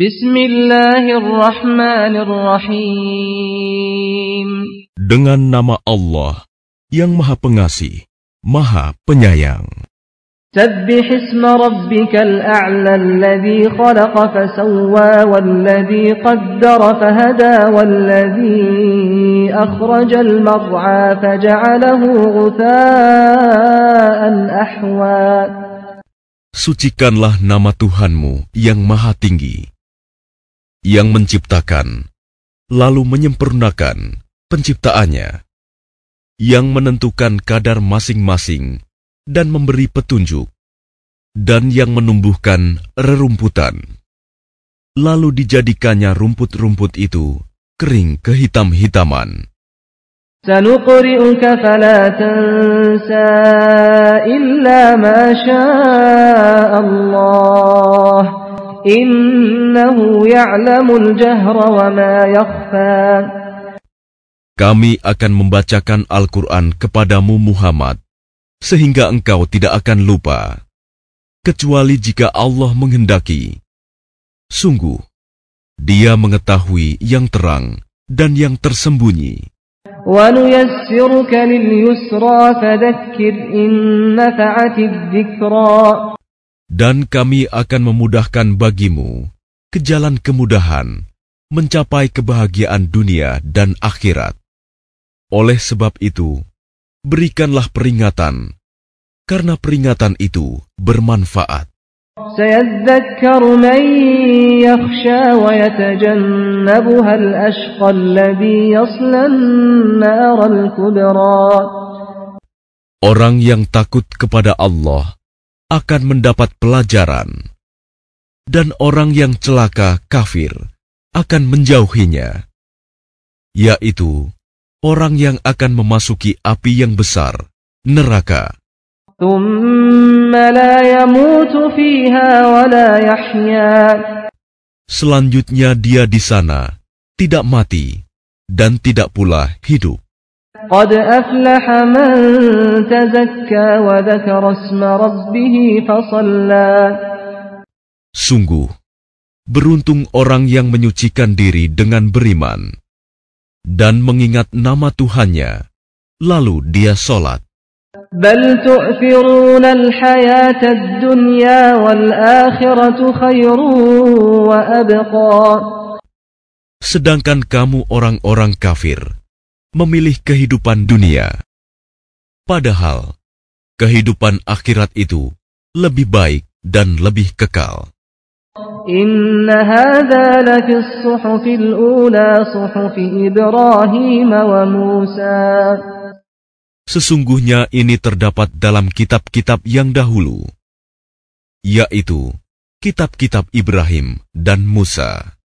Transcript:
Bismillahirrahmanirrahim. Dengan nama Allah yang Maha Pengasih, Maha Penyayang. سبح اسم ربك الأعلى الذي خلق فسوى والذي قدر فهدى والذي أخرج المرعى فجعله غثاء أحوى Sucikanlah nama Tuhanmu yang maha tinggi, yang menciptakan, lalu menyempurnakan penciptaannya, yang menentukan kadar masing-masing dan memberi petunjuk, dan yang menumbuhkan rerumputan. Lalu dijadikannya rumput-rumput itu kering kehitam-hitaman. سنقرئك فلا تنسى إلا ما شاء الله إنه يعلم الجهر وما يخفى Kami akan membacakan Al-Quran kepadamu Muhammad, sehingga engkau tidak akan lupa, kecuali jika Allah menghendaki. Sungguh, dia mengetahui yang terang dan yang tersembunyi. ونيسرك لليسرى فذكر إن نفعت الذكرى dan kami akan memudahkan bagimu ke jalan kemudahan mencapai kebahagiaan dunia dan akhirat. Oleh sebab itu, berikanlah peringatan, karena peringatan itu bermanfaat. Orang yang takut kepada Allah akan mendapat pelajaran, dan orang yang celaka kafir akan menjauhinya, yaitu orang yang akan memasuki api yang besar, neraka. Selanjutnya dia di sana tidak mati dan tidak pula hidup. قد أفلح من تزكى وذكر اسم ربه فصلى Sungguh, beruntung orang yang menyucikan diri dengan beriman dan mengingat nama Tuhannya, lalu dia sholat. بل تؤثرون الحياة الدنيا والآخرة خير وأبقى Sedangkan kamu orang-orang kafir memilih kehidupan dunia. Padahal, kehidupan akhirat itu lebih baik dan lebih kekal. Sesungguhnya ini terdapat dalam kitab-kitab yang dahulu, yaitu kitab-kitab Ibrahim dan Musa.